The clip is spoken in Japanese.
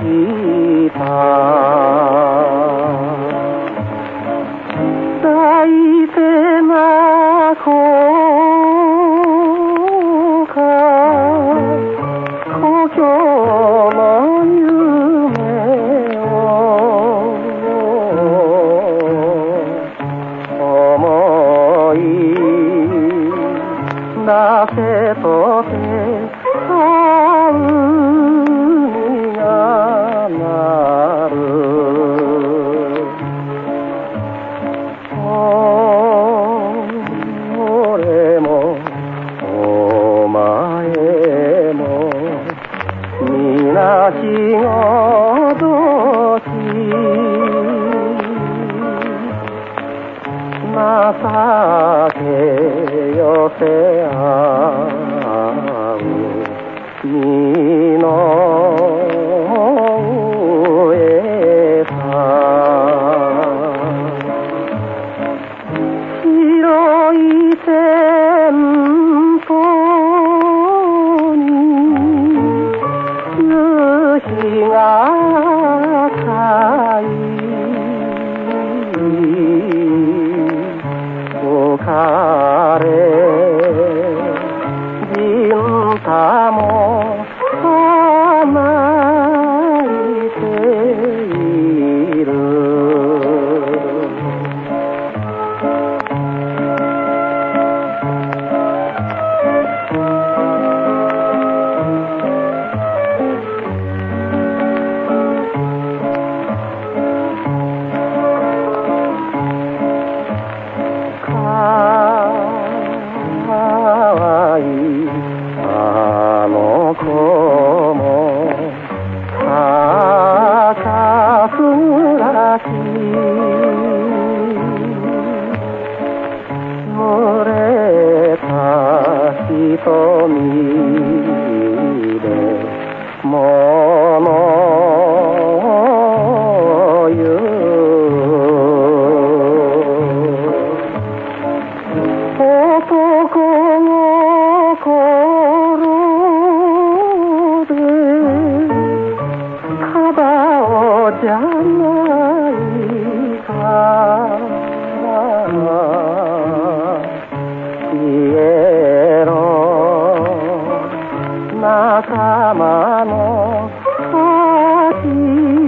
きた。大手な子か故郷て合う身の上さ白い線頭に夕日が咲い仲間の先